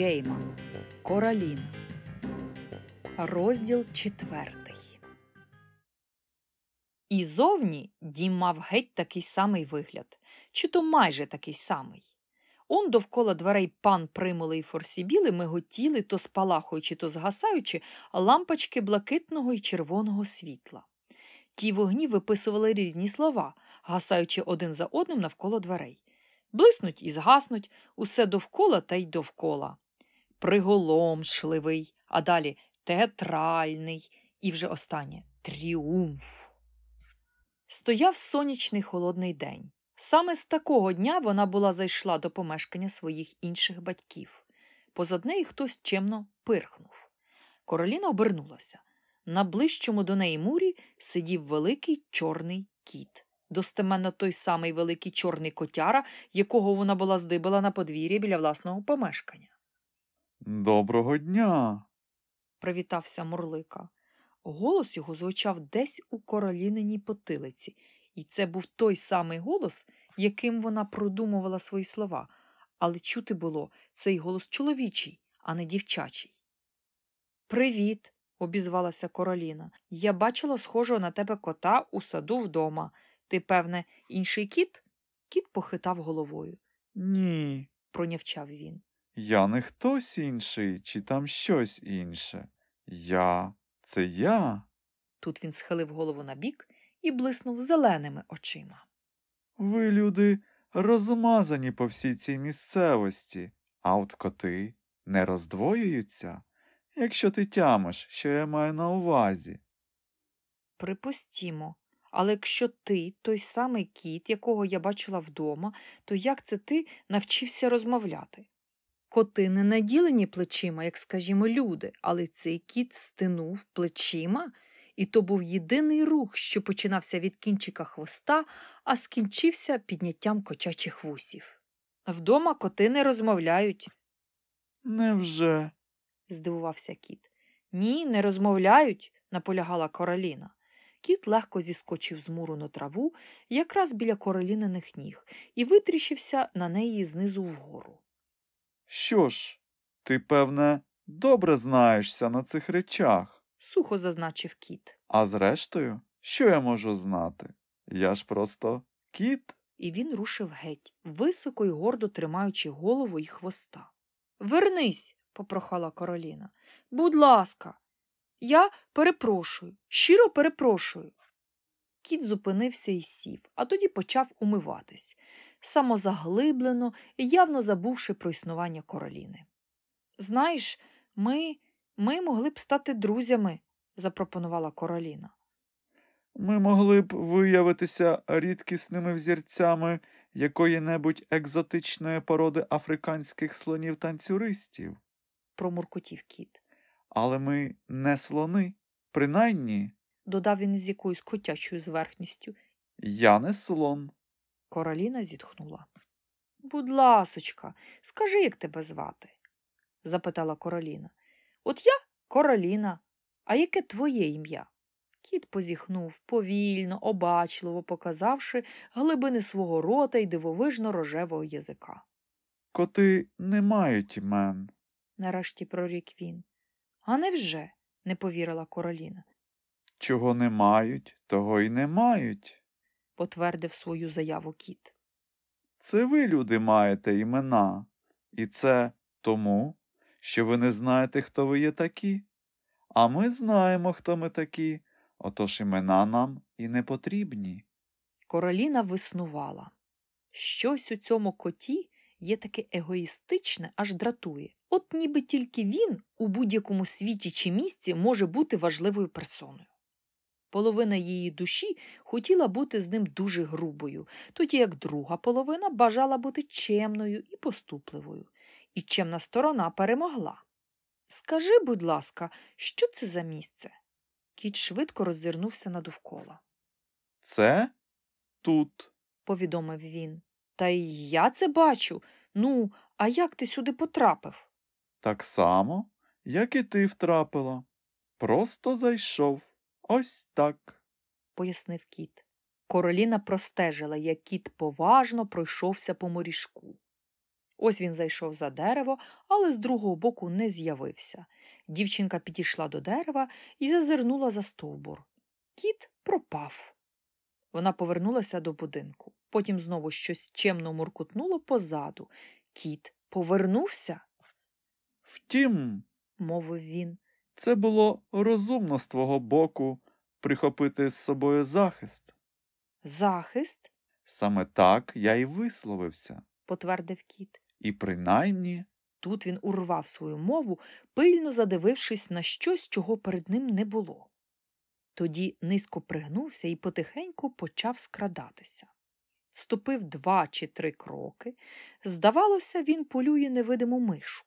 Гейма Кораліна. Розділ четвертий. І зовні дім мав геть такий самий вигляд, чи то майже такий самий. Он довкола дверей пан примули й форсібіли миготіли, то спалахуючи, то згасаючи, лампочки блакитного й червоного світла. Ті вогні виписували різні слова, гасаючи один за одним навколо дверей. Блиснуть і згаснуть усе довкола та й довкола. Приголомшливий, а далі театральний і вже останнє тріумф. Стояв сонячний холодний день. Саме з такого дня вона була зайшла до помешкання своїх інших батьків. Позад неї хтось чемно пирхнув. Короліна обернулася. На ближчому до неї мурі сидів великий чорний кіт. Достеменно той самий великий чорний котяра, якого вона була здибила на подвір'я біля власного помешкання. Доброго дня. Привітався Мурлика. Голос його звучав десь у короліниній потилиці, і це був той самий голос, яким вона продумувала свої слова, але чути було цей голос чоловічий, а не дівчачий. Привіт, обізвалася Короліна. Я бачила схожого на тебе кота у саду вдома. Ти, певне, інший кіт? Кіт похитав головою, Ні. пронявчав він. Я не хтось інший, чи там щось інше. Я це я. Тут він схилив голову набік і блиснув зеленими очима. Ви, люди, розмазані по всій цій місцевості, а от коти не роздвоюються, якщо ти тямиш, що я маю на увазі. Припустімо. Але якщо ти той самий кіт, якого я бачила вдома, то як це ти навчився розмовляти? Коти не наділені плечима, як, скажімо, люди, але цей кіт стинув плечима, і то був єдиний рух, що починався від кінчика хвоста, а скінчився підняттям кочачих вусів. Вдома коти не розмовляють, Невже? здивувався кіт. Ні, не розмовляють, наполягала Короліна. Кіт легко зіскочив з муру на траву, якраз біля короліниних ніг, і витріщився на неї знизу вгору. Що ж, ти, певне, добре знаєшся на цих речах. Сухо зазначив кіт, А зрештою, що я можу знати? Я ж просто кіт. і він рушив геть, високо й гордо тримаючи голову й хвоста. Вернись, попрохала Короліна. Будь ласка, я перепрошую, щиро перепрошую. Кіт зупинився і сів, а тоді почав умиватись, самозаглиблено і явно забувши про існування Короліни. Знаєш, ми, ми могли б стати друзями, запропонувала Короліна. Ми могли б виявитися рідкісними взірцями якої-небудь екзотичної породи африканських слонів-танцюристів. промуркотів кіт. Але ми не слони, принаймні, Додав він з якоюсь котячою зверхністю. я не слон. Короліна зітхнула. Будь ласочка, скажи, як тебе звати? запитала Короліна. От я Короліна, а яке твоє ім'я? Кіт позіхнув повільно, обачливо показавши глибини свого рота й дивовижно рожевого язика. Коти не мають імен. Нарешті прорік він. А невже? не повірила Короліна, Чого не мають, того й не мають. Потвердив свою заяву кіт. Це ви, люди, маєте імена. І це тому, що ви не знаєте, хто ви є такі. А ми знаємо, хто ми такі, отож імена нам і не потрібні. Короліна виснувала. Щось у цьому коті є таке егоїстичне, аж дратує. От ніби тільки він у будь-якому світі чи місці може бути важливою персоною. Половина її душі хотіла бути з ним дуже грубою, тоді як друга половина бажала бути чемною і поступливою, і чемна сторона перемогла. Скажи, будь ласка, що це за місце? Кіт швидко роззирнувся надовкола. Це тут. повідомив він. Та й я це бачу. Ну, а як ти сюди потрапив? Так само, як і ти втрапила. Просто зайшов. Ось так. пояснив кіт. Короліна простежила, як кіт поважно пройшовся по моріжку. Ось він зайшов за дерево, але з другого боку не з'явився. Дівчинка підійшла до дерева і зазирнула за стовбур. Кіт пропав. Вона повернулася до будинку. Потім знову щось чемно муркутнуло позаду. Кіт повернувся, Втім, мовив він. Це було розумно з твого боку прихопити з собою захист. Захист, Саме так я й висловився. потвердив кіт. І принаймні Тут він урвав свою мову, пильно задивившись на щось, чого перед ним не було. Тоді низько пригнувся і потихеньку почав скрадатися. Ступив два чи три кроки. Здавалося, він полює невидиму мишу.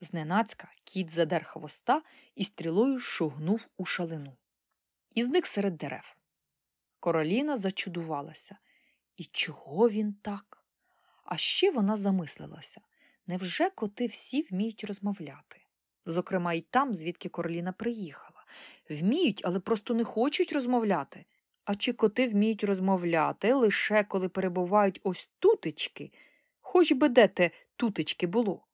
Зненацька кіт задер хвоста і стрілою шугнув у шалину. І зник серед дерев. Короліна зачудувалася. І чого він так? А ще вона замислилася. Невже коти всі вміють розмовляти? Зокрема, й там, звідки Короліна приїхала. Вміють, але просто не хочуть розмовляти. А чи коти вміють розмовляти лише коли перебувають ось тутечки, хоч би де те тутечки було?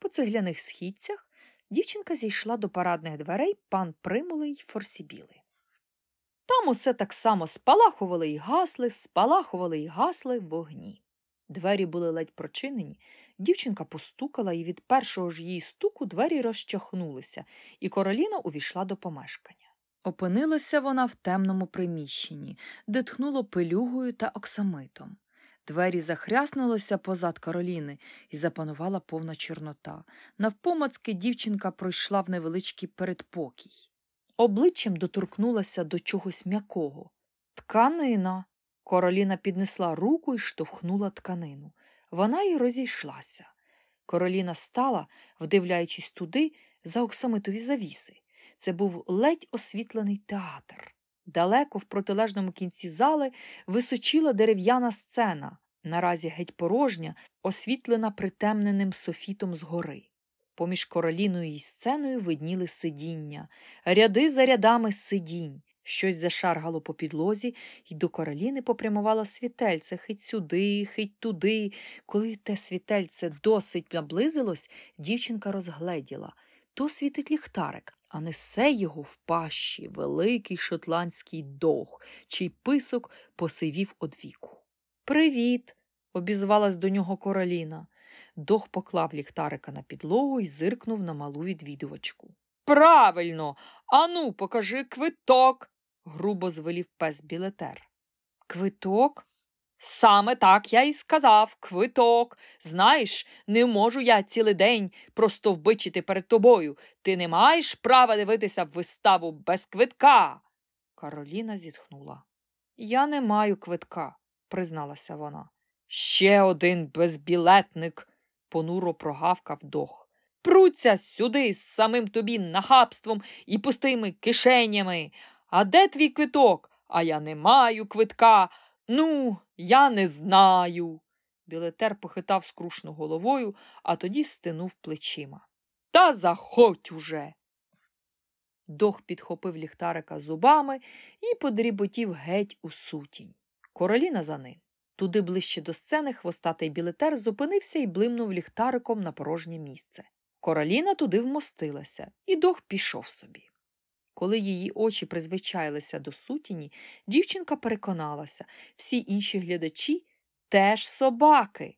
По цегляних східцях дівчинка зійшла до парадних дверей пан Примули й Форсібіли. Там усе так само спалахували й гасли, спалахували й гасли вогні. Двері були ледь прочинені, дівчинка постукала, і від першого ж її стуку двері розчахнулися, і Короліна увійшла до помешкання. Опинилася вона в темному приміщенні, де тхнуло пилюгою та оксамитом. Двері захряснулися позад Кароліни, і запанувала повна чорнота. Навпомацки дівчинка пройшла в невеличкий передпокій. Обличчям доторкнулася до чогось м'якого. Тканина. Короліна піднесла руку і штовхнула тканину. Вона й розійшлася. Короліна стала, вдивляючись туди, за оксамитові завіси. Це був ледь освітлений театр. Далеко в протилежному кінці зали височила дерев'яна сцена, наразі геть порожня, освітлена притемненим софітом згори. Поміж короліною і сценою видніли сидіння, ряди за рядами сидінь. Щось зашаргало по підлозі, і до короліни попрямувало світельце хить сюди, хить туди. Коли те світельце досить наблизилось, дівчинка розгледіла то світить ліхтарик, а несе його в пащі великий шотландський дог, чий писок посивів од віку. Привіт! обізвалась до нього короліна. Дог поклав ліхтарика на підлогу і зиркнув на малу відвідувачку. Правильно, ану, покажи квиток, грубо звелів пес білетер. Квиток? Саме так я й сказав квиток. Знаєш, не можу я цілий день просто вбичити перед тобою. Ти не маєш права дивитися виставу без квитка. Кароліна зітхнула. Я не маю квитка, призналася вона. Ще один безбілетник, понуро прогавкав дох. Пруться сюди з самим тобі нахабством і пустими кишенями. А де твій квиток? А я не маю квитка. Ну, я не знаю. Білетер похитав скрушно головою, а тоді стинув плечима. Та заходь уже. Дох підхопив ліхтарика зубами і подріботів геть у сутінь. Короліна за ним. Туди ближче до сцени хвостатий білетер зупинився і блимнув ліхтариком на порожнє місце. Короліна туди вмостилася, і дох пішов собі. Коли її очі призвичаїлися до сутіні, дівчинка переконалася, всі інші глядачі теж собаки.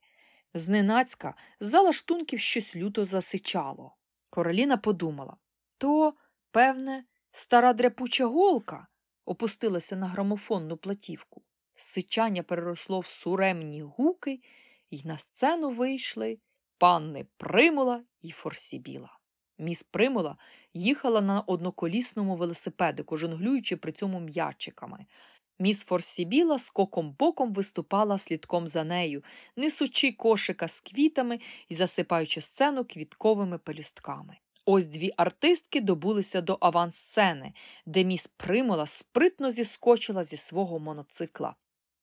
Зненацька з лаштунків щось люто засичало. Короліна подумала то, певне, стара дряпуча голка опустилася на грамофонну платівку. Сичання переросло в суремні гуки, і на сцену вийшли панни Примула і Форсібіла. Міс Примула їхала на одноколісному велосипедику, жонглюючи при цьому м'ячиками. Міс Форсібіла скоком боком виступала слідком за нею, несучи кошика з квітами і засипаючи сцену квітковими пелюстками. Ось дві артистки добулися до авансцени, де міс Примула спритно зіскочила зі свого моноцикла.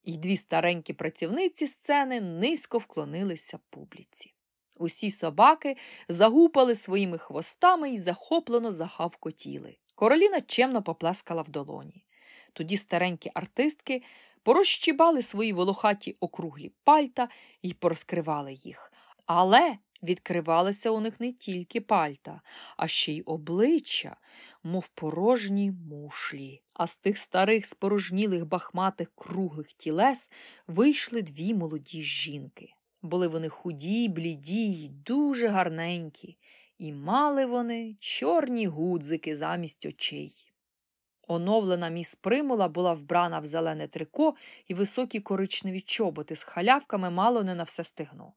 І дві старенькі працівниці сцени низько вклонилися публіці. Усі собаки загупали своїми хвостами і захоплено загавкотіли. Короліна чемно поплескала в долоні. Тоді старенькі артистки порозчібали свої волохаті округлі пальта і порозкривали їх, Але відкривалися у них не тільки пальта, а ще й обличчя, мов порожні мушлі. А з тих старих спорожнілих бахматих круглих тілес вийшли дві молоді жінки. Були вони худі, бліді й дуже гарненькі, і мали вони чорні гудзики замість очей. Оновлена міс Примула була вбрана в зелене трико і високі коричневі чоботи з халявками мало не на все стегно.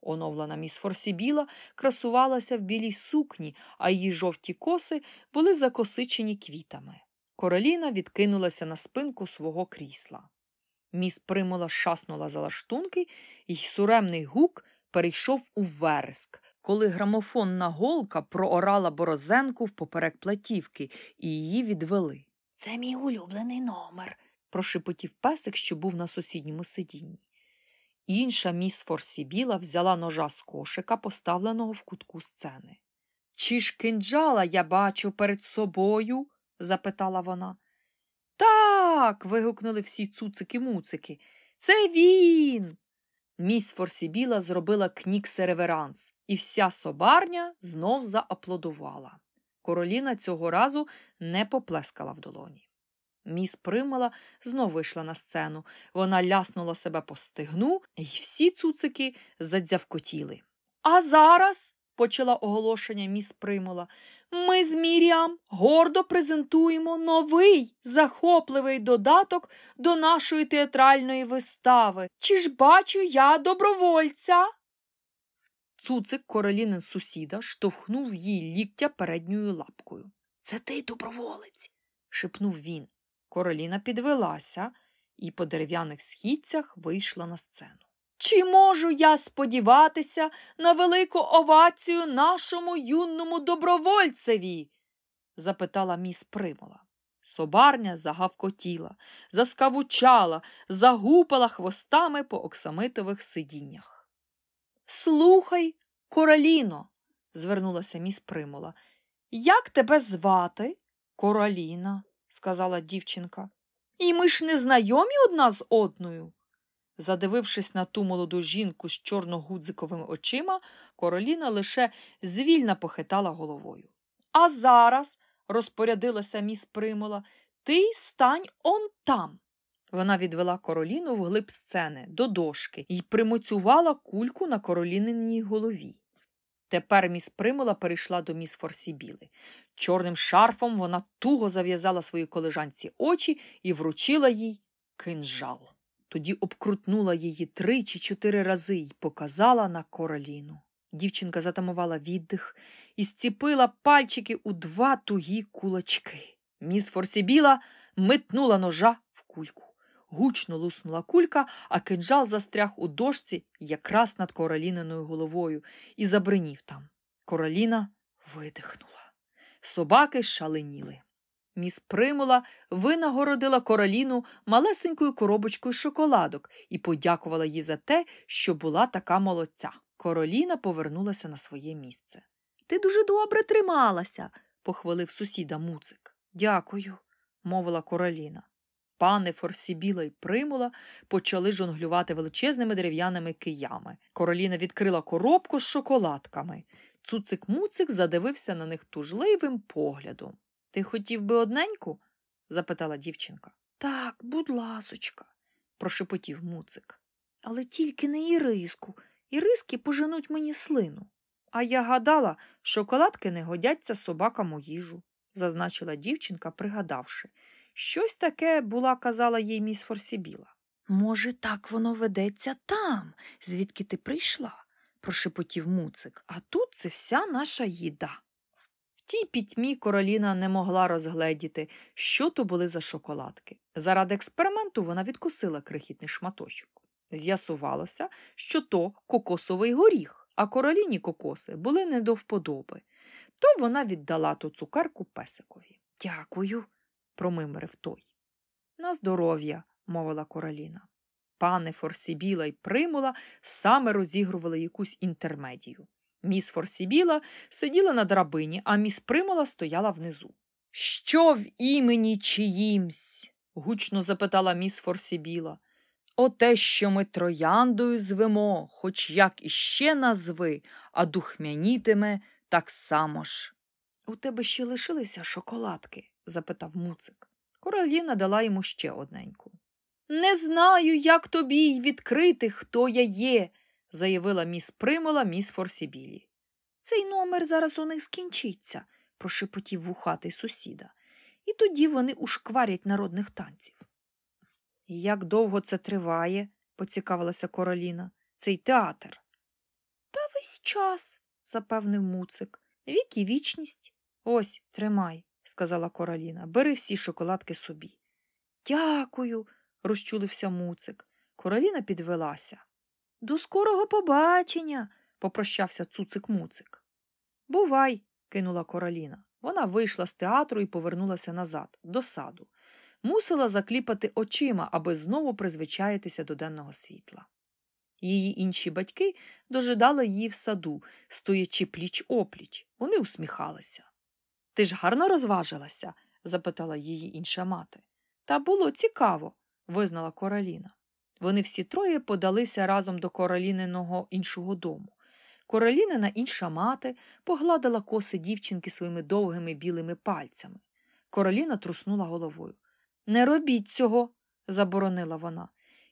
Оновлена міс Форсібіла красувалася в білій сукні, а її жовті коси були закосичені квітами. Короліна відкинулася на спинку свого крісла. Міс Примула шаснула за лаштунки, і суремний гук перейшов у вереск, коли грамофонна голка проорала борозенку впоперек платівки, і її відвели. Це мій улюблений номер, прошепотів песик, що був на сусідньому сидінні. Інша міс Форсібіла взяла ножа з кошика, поставленого в кутку сцени. Чи ж кинджала я бачу перед собою? запитала вона. Так. вигукнули всі цуцики-муцики. Це він. Міс Форсібіла зробила кнікс-реверанс, і вся собарня знов зааплодувала. Короліна цього разу не поплескала в долоні. Міс Примала знов вийшла на сцену. Вона ляснула себе по стигну, і всі цуцики задзявкотіли. А зараз, почала оголошення міс Примала, ми з Міріам гордо презентуємо новий захопливий додаток до нашої театральної вистави. Чи ж бачу я добровольця? Цуцик королінин сусіда штовхнув їй ліктя передньою лапкою. Це ти доброволець, шепнув він. Короліна підвелася і по дерев'яних східцях вийшла на сцену. Чи можу я сподіватися на велику овацію нашому юному добровольцеві? запитала міс Примола. Собарня загавкотіла, заскавучала, загупала хвостами по оксамитових сидіннях. Слухай, короліно, звернулася міс Примола. Як тебе звати? Короліна, сказала дівчинка. І ми ж не знайомі одна з одною. Задивившись на ту молоду жінку з чорногудзиковими очима, короліна лише звільна похитала головою. А зараз, розпорядилася міс Примола, ти стань он там. Вона відвела короліну в глиб сцени до дошки і примоцювала кульку на короліниній голові. Тепер міс Примола перейшла до міс Форсібіли. Чорним шарфом вона туго зав'язала своїй колежанці очі і вручила їй кинжал. Тоді обкрутнула її три чи чотири рази і показала на короліну. Дівчинка затамувала віддих і зціпила пальчики у два тугі кулачки. Міс Форсібіла метнула ножа в кульку. Гучно луснула кулька, а кинджал застряг у дошці якраз над короліниною головою і забринів там. Короліна видихнула. Собаки шаленіли. Міс Примула винагородила короліну малесенькою коробочкою шоколадок і подякувала їй за те, що була така молодця. Короліна повернулася на своє місце. Ти дуже добре трималася, похвалив сусіда муцик. Дякую, мовила короліна. Пани Форсібіла й Примула почали жонглювати величезними дерев'яними киями. Короліна відкрила коробку з шоколадками. Цуцик муцик задивився на них тужливим поглядом. Ти хотів би одненьку? запитала дівчинка. Так, будь ласочка, прошепотів муцик. Але тільки не іриску. Іриски поженуть мені слину. А я гадала, шоколадки не годяться собакам у їжу, зазначила дівчинка, пригадавши. Щось таке була, казала їй міс Форсібіла. Може, так воно ведеться там, звідки ти прийшла, прошепотів муцик, а тут це вся наша їда. Тій пітьмі короліна не могла розгледіти, що то були за шоколадки. Заради експерименту вона відкусила крихітний шматочок. З'ясувалося, що то кокосовий горіх, а короліні кокоси були не до вподоби. То вона віддала ту цукерку песикові. Дякую, промимрив той. На здоров'я, мовила короліна. Пане Форсібіла й Примула саме розігрували якусь інтермедію. Міс Форсібіла сиділа на драбині, а міс Примула стояла внизу. Що в імені чиїмсь? гучно запитала міс Форсібіла. Оте, що ми трояндою звемо, хоч як іще назви, а духмянітиме так само ж. У тебе ще лишилися шоколадки? запитав муцик. Короліна дала йому ще одненьку. Не знаю, як тобі й відкрити, хто я є, заявила міс Примола міс Форсібілі. Цей номер зараз у них скінчиться, прошепотів вухатий сусіда, і тоді вони ушкварять народних танців. Як довго це триває? поцікавилася Короліна. Цей театр. Та весь час, запевнив муцик. Вік і вічність. Ось, тримай, сказала Короліна. Бери всі шоколадки собі. Дякую, розчулився муцик. Короліна підвелася. До скорого побачення, попрощався цуцик муцик. Бувай, кинула Короліна. Вона вийшла з театру і повернулася назад, до саду. Мусила закліпати очима, аби знову призвичаїтися до денного світла. Її інші батьки дожидали її в саду, стоячи пліч опліч. Вони усміхалися. Ти ж гарно розважилася? запитала її інша мати. Та було цікаво, визнала Короліна. Вони всі троє подалися разом до короліниного іншого дому. Королінина інша мати погладила коси дівчинки своїми довгими білими пальцями. Короліна труснула головою. Не робіть цього, заборонила вона.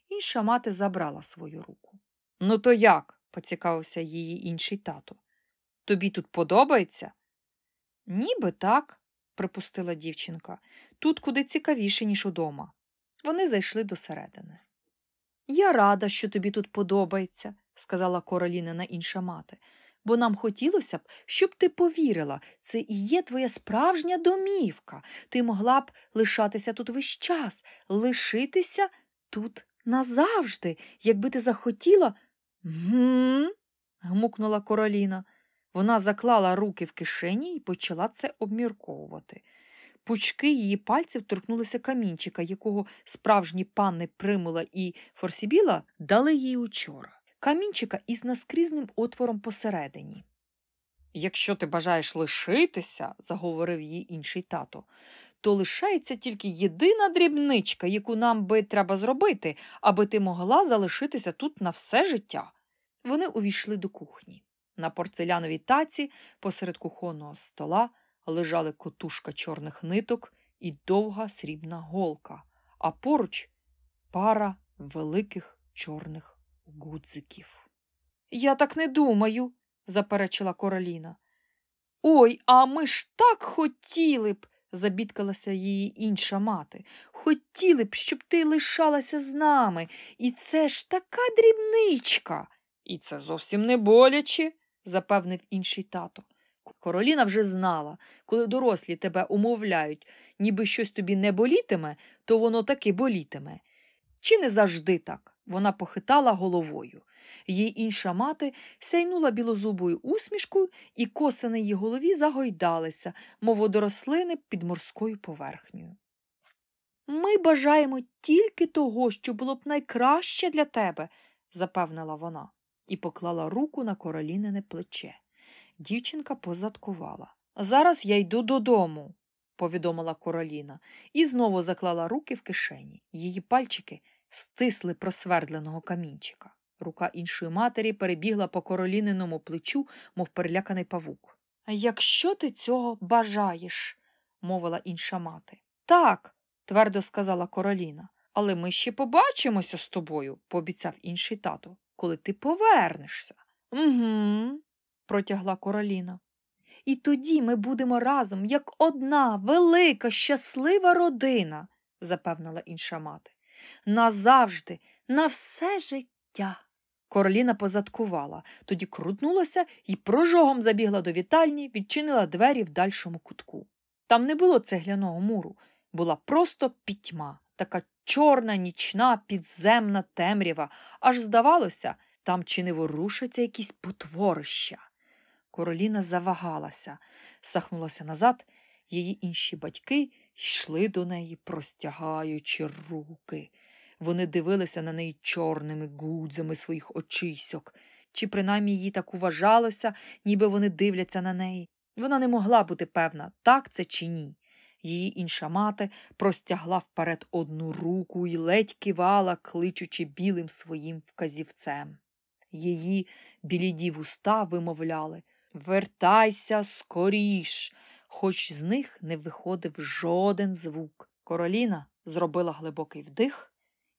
Інша мати забрала свою руку. Ну, то як? поцікавився її інший тато. Тобі тут подобається? Ніби так, припустила дівчинка. Тут куди цікавіше, ніж удома. Вони зайшли до середини. Я рада, що тобі тут подобається, сказала Королінина інша мати, бо нам хотілося б, щоб ти повірила, це і є твоя справжня домівка. Ти могла б лишатися тут весь час, лишитися тут назавжди, якби ти захотіла. Гм. гмукнула Короліна. Вона заклала руки в кишені і почала це обмірковувати. Пучки її пальців торкнулися камінчика, якого справжні панни Примула і Форсібіла дали їй учора. Камінчика із наскрізним отвором посередині. Якщо ти бажаєш лишитися, заговорив її інший тато, то лишається тільки єдина дрібничка, яку нам би треба зробити, аби ти могла залишитися тут на все життя. Вони увійшли до кухні. На порцеляновій таці посеред кухонного стола лежали котушка чорних ниток і довга срібна голка, а поруч пара великих чорних гудзиків. Я так не думаю, заперечила Короліна. Ой, а ми ж так хотіли б, забідкалася її інша мати. Хотіли б, щоб ти лишалася з нами. І це ж така дрібничка. І це зовсім не боляче, запевнив інший тато. Короліна вже знала, коли дорослі тебе умовляють, ніби щось тобі не болітиме, то воно таки болітиме. Чи не завжди так? Вона похитала головою. Її інша мати сяйнула білозубою усмішкою, і коси на її голові загойдалися, мов водорослини під морською поверхнею. Ми бажаємо тільки того, що було б найкраще для тебе, запевнила вона і поклала руку на королінене плече. Дівчинка позадкувала. Зараз я йду додому, повідомила короліна, і знову заклала руки в кишені. Її пальчики стисли просвердленого камінчика. Рука іншої матері перебігла по короліниному плечу, мов переляканий павук. Якщо ти цього бажаєш, мовила інша мати. Так, твердо сказала короліна, але ми ще побачимося з тобою, пообіцяв інший тато, коли ти повернешся. Угу, протягла короліна. І тоді ми будемо разом, як одна велика, щаслива родина, запевнила інша мати. Назавжди, на все життя. Короліна позадкувала, тоді крутнулася і прожогом забігла до вітальні, відчинила двері в дальшому кутку. Там не було цегляного муру, була просто пітьма, така чорна, нічна, підземна темрява, аж здавалося, там чи не ворушаться якісь потворища. Короліна завагалася, сахнулася назад, її інші батьки йшли до неї, простягаючи руки. Вони дивилися на неї чорними гудзами своїх очисьок, чи принаймні їй так уважалося, ніби вони дивляться на неї. Вона не могла бути певна, так це чи ні. Її інша мати простягла вперед одну руку і ледь кивала, кличучи білим своїм вказівцем. Її біліді вуста вимовляли Вертайся скоріш, хоч з них не виходив жоден звук. Короліна зробила глибокий вдих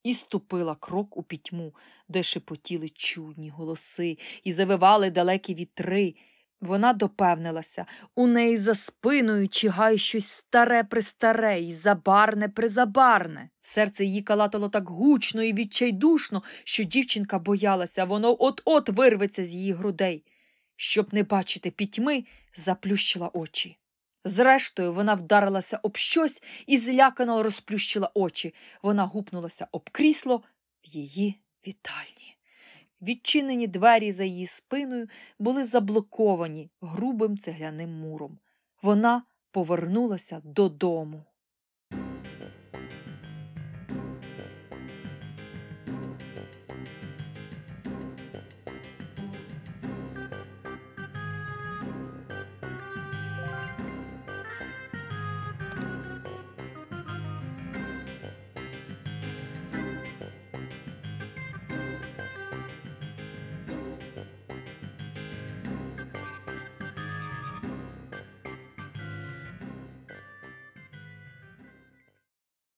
і ступила крок у пітьму, де шепотіли чудні голоси і завивали далекі вітри. Вона допевнилася, у неї за спиною чигає щось старе престаре і забарне призабарне. Серце її калатало так гучно і відчайдушно, що дівчинка боялася, воно от-от вирветься з її грудей. Щоб не бачити пітьми, заплющила очі. Зрештою, вона вдарилася об щось і злякано розплющила очі. Вона гупнулася об крісло в її вітальні. Відчинені двері за її спиною були заблоковані грубим цегляним муром. Вона повернулася додому.